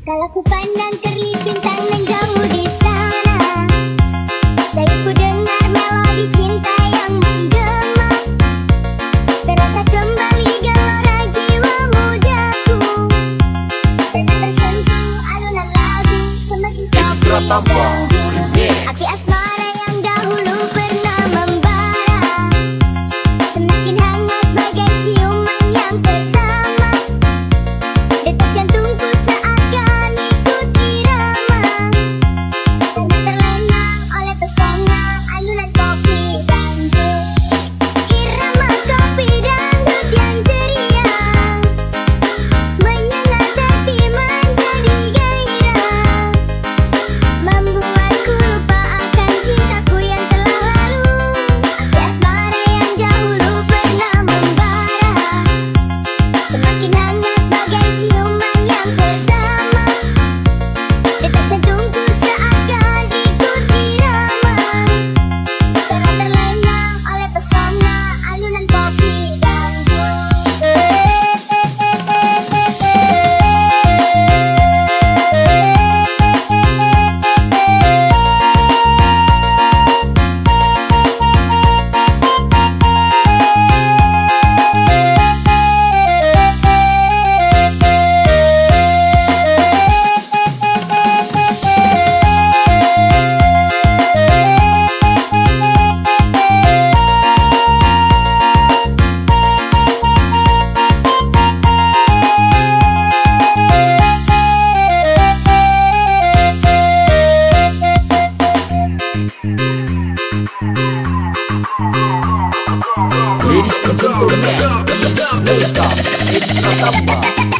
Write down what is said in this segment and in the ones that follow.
Kalau ku pandang ke bintang menjauh di sana. Saya ku dengar melodi cinta yang menggema. Terasa kembali gelora jiwa mudaku. Terasa tersentuh alunan lagu Semakin kau pegang Aki Música, música, música, música samba.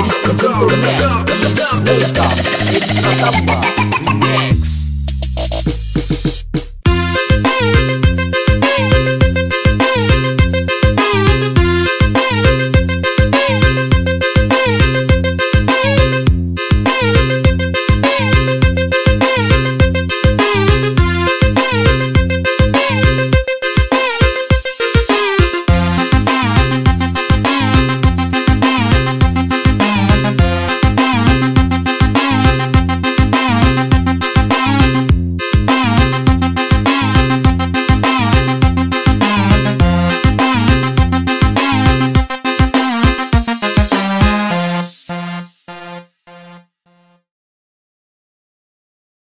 Jadi sebelum turun Please wake up Ini tambah Relax